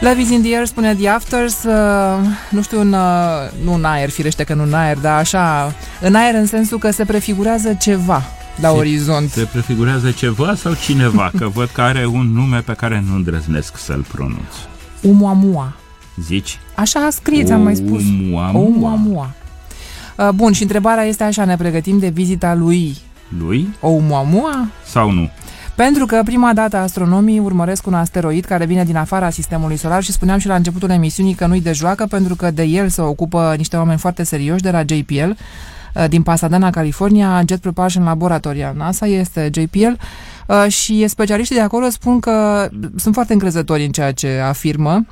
Love is in the air, spune The Afters, uh, nu știu, în, uh, nu în aer, firește că nu în aer, dar așa, în aer în sensul că se prefigurează ceva la se, orizont. Se prefigurează ceva sau cineva? Că văd că are un nume pe care nu îndrăznesc să-l pronunț. Umuamua. Zici? Așa a scris, am mai spus. Umuamua. Umuamua. Uh, bun, și întrebarea este așa, ne pregătim de vizita lui Lui Oumuamua? sau nu? Pentru că prima dată astronomii urmăresc un asteroid care vine din afara sistemului solar și spuneam și la începutul emisiunii că nu-i de joacă pentru că de el se ocupă niște oameni foarte serioși de la JPL uh, din Pasadena, California, Jet Propulsion Laboratory al NASA este JPL uh, și specialiștii de acolo spun că sunt foarte încrezători în ceea ce afirmă.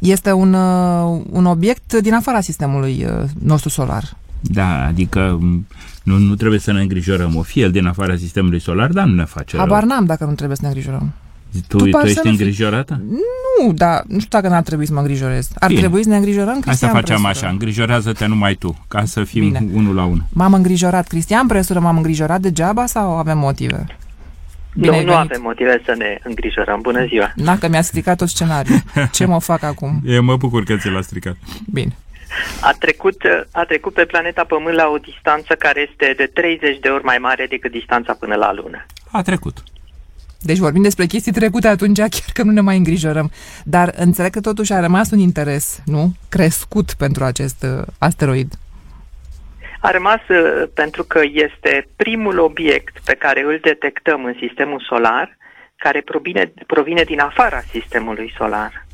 Este un, uh, un obiect din afara sistemului nostru solar. Da, adică m, nu, nu trebuie să ne îngrijorăm. O fie el din afara sistemului solar, dar nu ne face rău. Habar n-am dacă nu trebuie să ne îngrijorăm. Tu, tu tu pari să ești nu fii- îngrijorată? Nu, dar nu știu dacă n-ar trebui să mă îngrijorez. Ar Bine. trebui să ne îngrijorăm, Hai să Cristian facem Presură. așa, îngrijorează-te numai tu, ca să fim Bine. unul la unul. M-am îngrijorat. Cristian Presură, m-am îngrijorat degeaba sau avem motive? Bine nu, ai nu venit. avem motive să ne îngrijorăm. Bună ziua! Na, că mi-a stricat tot scenariul. Ce mă fac acum? Eu mă bucur că ți l-a stricat. Bine. A trecut, a trecut pe planeta Pământ la o distanță care este de 30 de ori mai mare decât distanța până la Lună. A trecut. Deci vorbim despre chestii trecute atunci, chiar că nu ne mai îngrijorăm. Dar înțeleg că totuși a rămas un interes, nu? Crescut pentru acest uh, asteroid. A rămas uh, pentru că este primul obiect pe care îl detectăm în sistemul solar care provine, provine din afara sistemului solar.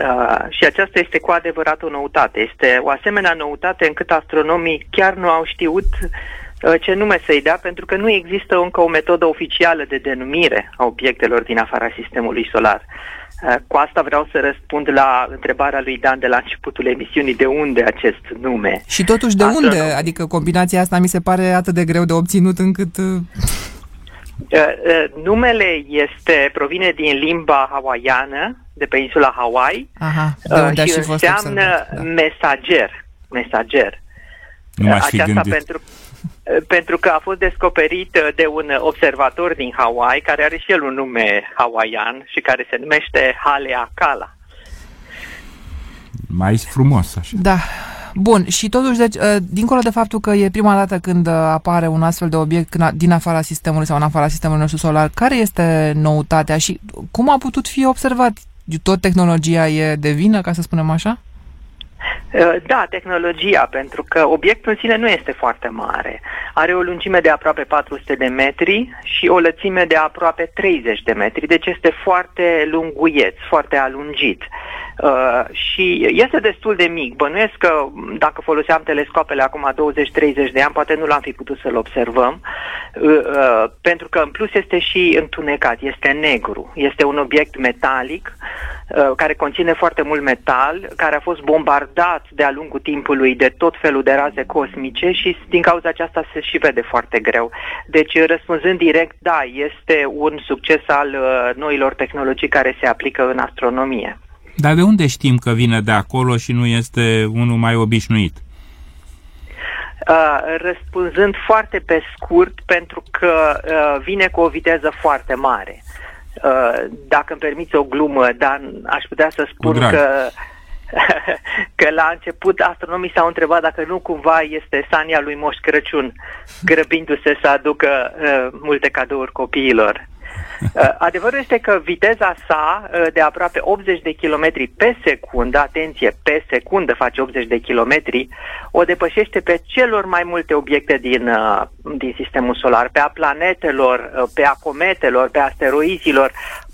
Uh, și aceasta este cu adevărat o noutate. Este o asemenea noutate încât astronomii chiar nu au știut uh, ce nume să-i dea, pentru că nu există încă o metodă oficială de denumire a obiectelor din afara sistemului solar. Uh, Cu asta vreau să răspund la întrebarea lui Dan de la începutul emisiunii, de unde acest nume. Și totuși de Asta unde? nu. Adică combinația asta mi se pare atât de greu de obținut încât... uh, Uh, uh, numele este provine din limba hawaiană, de pe insula Hawaii, Aha, de uh, unde a și și fost înseamnă observat. Da. mesager. Mesager. Nu m-aș fi Aceasta gândit. pentru, uh, pentru că a fost descoperit uh, de un observator din Hawaii, care are și el un nume hawaian și care se numește Haleakala. Mai frumos așa. Da. Bun, și totuși, deci, uh, dincolo de faptul că e prima dată când uh, apare un astfel de obiect când a- din afara sistemului sau în afara sistemului nostru solar, care este noutatea și cum a putut fi observat? Tot tehnologia e de vină, ca să spunem așa? Uh, Da, tehnologia, pentru că obiectul în sine nu este foarte mare. Are o lungime de aproape 400 de metri și o lățime de aproape 30 de metri, deci este foarte lunguieț, foarte alungit. Uh, și este destul de mic. Bănuiesc că m, dacă foloseam telescoapele acum 20-30 de ani, poate nu l-am fi putut să-l observăm, uh, uh, pentru că în plus este și întunecat, este negru, este un obiect metalic uh, care conține foarte mult metal, care a fost bombardat de-a lungul timpului de tot felul de raze cosmice și din cauza aceasta se și vede foarte greu. Deci, răspunzând direct, da, este un succes al uh, noilor tehnologii care se aplică în astronomie. Dar de unde știm că vine de acolo și nu este unul mai obișnuit? Uh, răspunzând foarte pe scurt, pentru că uh, vine cu o viteză foarte mare. Uh, dacă îmi permiți o glumă, Dan, aș putea să spun drag. că că la început astronomii s-au întrebat dacă nu cumva este Sania lui Moș Crăciun, grăbindu-se să aducă uh, multe cadouri copiilor. Uh, adevărul este că viteza sa uh, de aproape 80 de km pe secundă, atenție, pe secundă face 80 de km, o depășește pe celor mai multe obiecte din, uh, din sistemul solar, pe a planetelor, uh, pe a cometelor, pe a asteroizilor,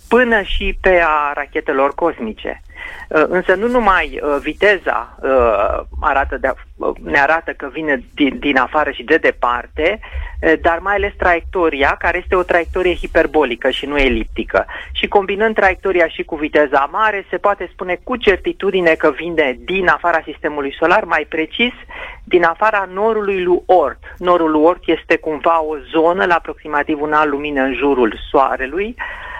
până și pe a rachetelor cosmice. Uh, Însă nu numai uh, viteza uh, arată de, uh, ne arată că vine din, din afară și de departe, uh, dar mai ales traiectoria, care este o traiectorie hiperbolică și nu eliptică. Și combinând traiectoria și cu viteza mare, se poate spune cu certitudine că vine din afara sistemului solar, mai precis din afara norului lui Oort. Norul lui Oort este cumva o zonă la aproximativ un an lumină în jurul Soarelui, uh,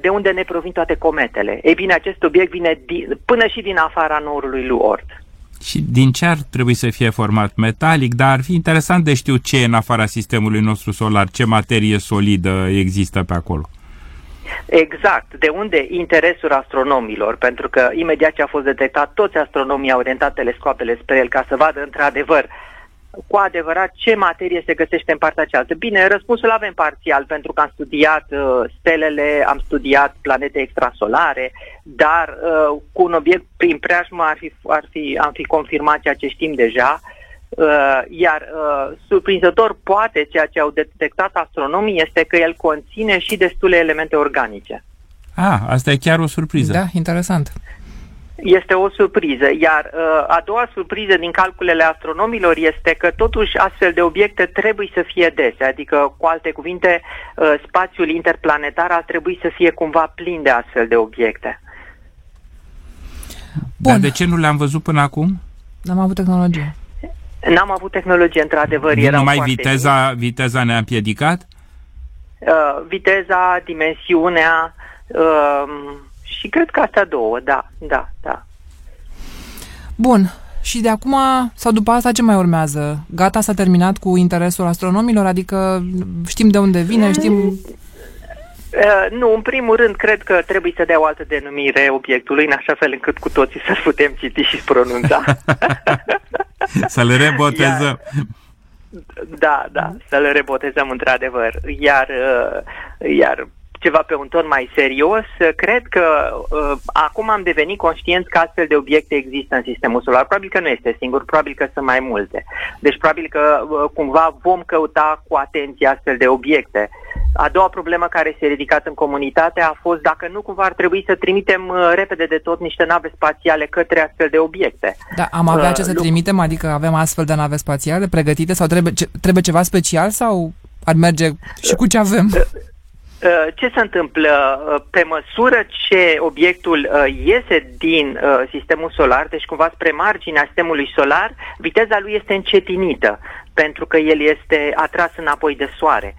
de unde ne provin toate cometele. Ei bine, acest obiect vine din, până și din afara norului lui Oort. Și din ce ar trebui să fie format? Metalic, dar ar fi interesant de știu ce e în afara sistemului nostru solar, ce materie solidă există pe acolo. Exact. De unde interesul astronomilor? Pentru că imediat ce a fost detectat, toți astronomii au orientat telescoapele spre el ca să vadă într-adevăr cu adevărat ce materie se găsește în partea cealaltă. Bine, răspunsul avem parțial pentru că am studiat uh, stelele, am studiat planete extrasolare, dar uh, cu un obiect prin preajmă ar fi, ar fi, am fi confirmat ceea ce știm deja. Uh, iar uh, surprinzător poate ceea ce au detectat astronomii este că el conține și destule elemente organice. Ah, asta e chiar o surpriză. Da, interesant. Este o surpriză, iar uh, a doua surpriză din calculele astronomilor este că totuși astfel de obiecte trebuie să fie dese, adică cu alte cuvinte, uh, spațiul interplanetar ar trebui să fie cumva plin de astfel de obiecte. Bun. Dar de ce nu le-am văzut până acum? N-am avut tehnologie. N-am avut tehnologie, într-adevăr. Nu numai viteza, viteza ne-a împiedicat? Uh, viteza, dimensiunea, uh, și cred că astea două, da, da, da. Bun. Și de acum, sau după asta, ce mai urmează? Gata, s-a terminat cu interesul astronomilor? Adică știm de unde vine, știm... Uh, nu, în primul rând, cred că trebuie să dea o altă denumire obiectului, în așa fel încât cu toții să-l putem citi și pronunța. să-l rebotezăm. Iar, da, da, să-l rebotezăm într-adevăr. Iar, uh, iar ceva pe un ton mai serios, cred că uh, acum am devenit conștienți că astfel de obiecte există în sistemul solar. Probabil că nu este singur, probabil că sunt mai multe. Deci probabil că uh, cumva vom căuta cu atenție astfel de obiecte. A doua problemă care s-a ridicat în comunitate a fost dacă nu cumva ar trebui să trimitem uh, repede de tot niște nave spațiale către astfel de obiecte. Da, am avea uh, ce să trimitem? Adică avem astfel de nave spațiale pregătite sau trebuie, ce, trebuie ceva special sau ar merge și cu ce avem? Uh, Uh, ce se întâmplă? Uh, pe măsură ce obiectul uh, iese din sistemul solar, deci cumva spre marginea sistemului solar, viteza lui este încetinită pentru că el este atras înapoi de soare.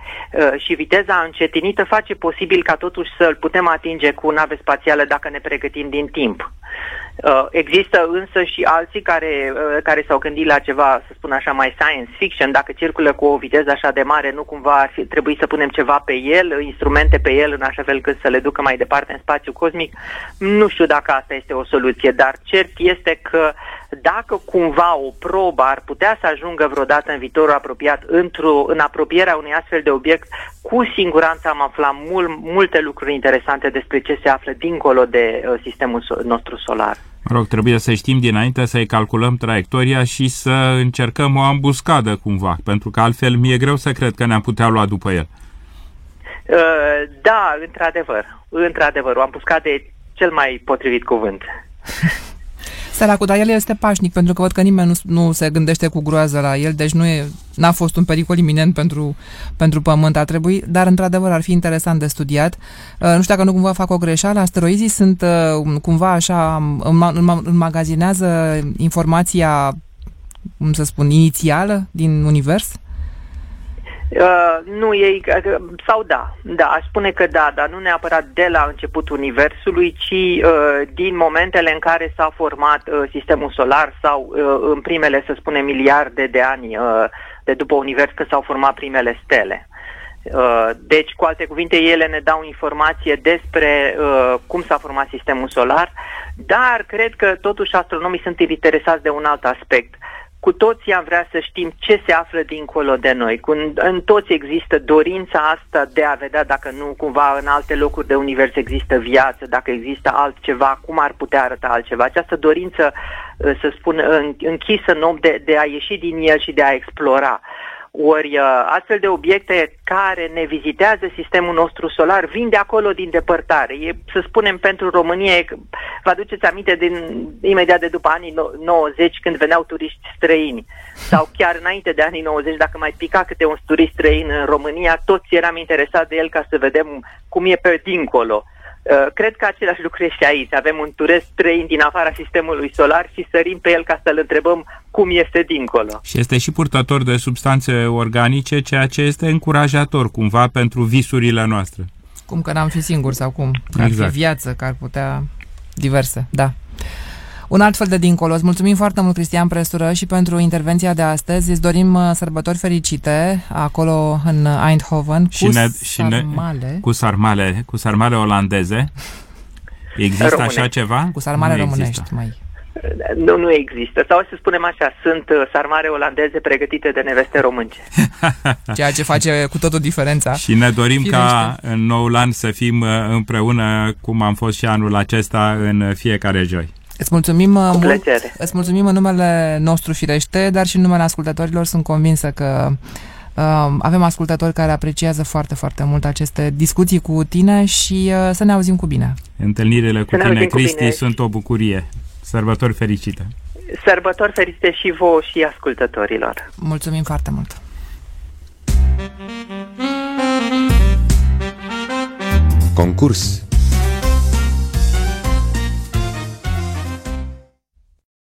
Și viteza încetinită face posibil ca totuși să-l putem atinge cu nave spațială dacă ne pregătim din timp. Uh, există însă și alții care, uh, care s-au gândit la ceva, să spun așa, mai science fiction. Dacă circulă cu o viteză așa de mare, nu cumva ar fi, trebui să punem ceva pe el, instrumente pe el, în așa fel cât să le ducă mai departe în spațiu cosmic. Nu știu dacă asta este o soluție, dar cert este că dacă cumva o probă ar putea să ajungă vreodată în viitorul apropiat într-o, în apropierea unui astfel de obiect, cu siguranță am aflat mul, multe lucruri interesante despre ce se află dincolo de uh, sistemul so- nostru solar. Mă rog, trebuie să știm dinainte să-i calculăm traiectoria și să încercăm o ambuscadă cumva, pentru că altfel mi-e greu să cred că ne-am putea lua după el. Uh, da, într-adevăr. Într-adevăr, o ambuscadă e cel mai potrivit cuvânt. Săracul, dar el este pașnic, pentru că văd că nimeni nu, nu se gândește cu groază la el, deci nu e, n-a fost un pericol iminent pentru, pentru Pământ, ar trebui, dar într-adevăr ar fi interesant de studiat. Uh, nu știu dacă nu cumva fac o greșeală, asteroizii sunt uh, cumva așa, înmagazinează informația, cum să spun, inițială din univers? Uh, nu, ei, uh, sau da, da, aș spune că da, dar nu neapărat de la începutul Universului, ci uh, din momentele în care s-a format uh, sistemul solar sau uh, în primele, să spunem, miliarde de ani uh, de după Univers, că s-au format primele stele. Uh, deci, cu alte cuvinte, ele ne dau informație despre uh, cum s-a format sistemul solar, dar cred că totuși astronomii sunt interesați de un alt aspect. Uh, cu toții am vrea să știm ce se află dincolo de noi. Cu, în toți există dorința asta de a vedea dacă nu cumva în alte locuri de univers există viață, dacă există altceva, cum ar putea arăta altceva. Această dorință, să spun, închisă în om de, de a ieși din el și de a explora. Ori uh, astfel de obiecte care ne vizitează sistemul nostru solar vin de acolo din depărtare. E, să spunem, pentru România, vă aduceți aminte din imediat de după anii 90 când veneau turiști străini sau chiar înainte de anii 90, dacă mai pica câte un turist străin în România, toți eram interesați de el ca să vedem cum e pe dincolo. Uh, cred că același lucru este aici. Avem un turist străin din afara sistemului solar și sărim pe el ca să-l întrebăm cum este dincolo. Și este și purtător de substanțe organice, ceea ce este încurajator cumva pentru visurile noastre. Cum că n-am fi singur sau cum? Exact. Ar fi exact. viață, că ar putea diverse, da. Un alt fel de dincolo. Îți mulțumim foarte mult, Cristian Presură, și pentru intervenția de astăzi. Îți dorim uh, sărbători fericite acolo în Eindhoven și cu ne, sarmale. Și ne, cu sarmale, cu sarmale olandeze. Există Românești. așa ceva? Cu sarmale Nu românești, există. mai. Nu, nu există. Sau să spunem așa, sunt uh, sarmare olandeze pregătite de neveste românce. Ceea ce face cu totul diferența. Și ne dorim Firește. ca în noul an să fim uh, împreună cum am fost și anul acesta în fiecare joi. Îți mulțumim uh, Cu mult. plăcere. Îți mulțumim în numele nostru firește, dar și în numele ascultătorilor. Sunt convinsă că uh, avem ascultători care apreciază foarte, foarte mult aceste discuții cu tine și uh, să ne auzim cu bine. Întâlnirile cu Să ne tine, auzim cu Cristi, bine. sunt o bucurie. Sărbători fericite! Sărbători fericite și vouă și ascultătorilor. Mulțumim foarte mult! Concurs